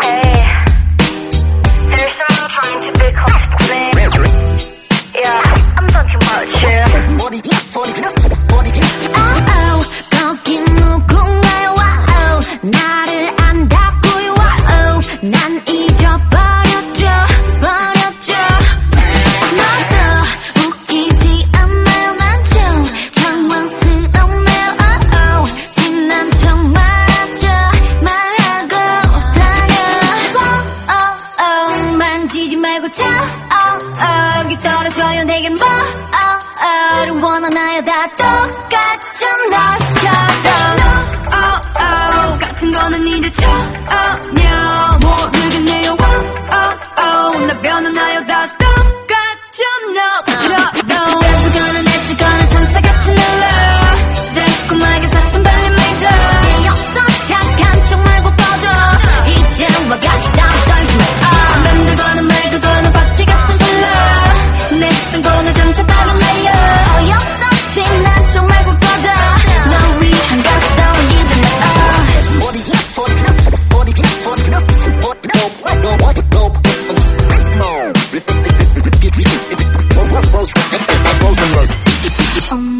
Hey. 거요. 내게 뭐를 원하나요? 다 똑같은 너처럼. 어, 어. 같은 거는 이제 처음이야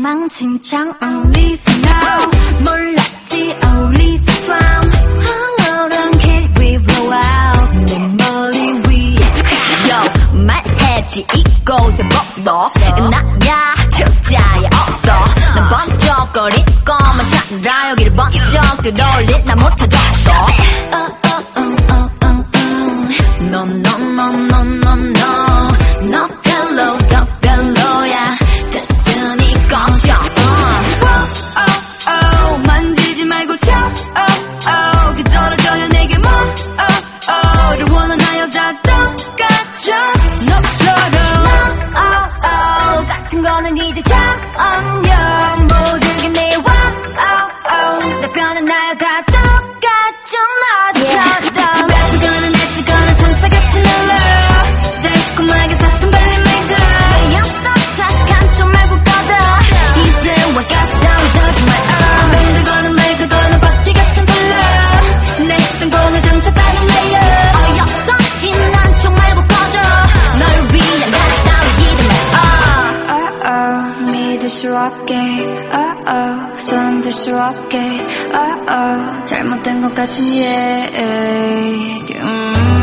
망칭창 only so now 몰랐지 only so strong 황홀한 길 we blow out 내 머리 위에 Yo 말해지 이곳에 목소 나야 특자야 없어 난 번쩍거릴 것만 찾느라 여기를 번쩍 들어올릴 나 못하겠어 넌넌넌넌 수없게 oh oh 손들 수없게 oh oh 잘못된 것 같은 예, 얘기 음.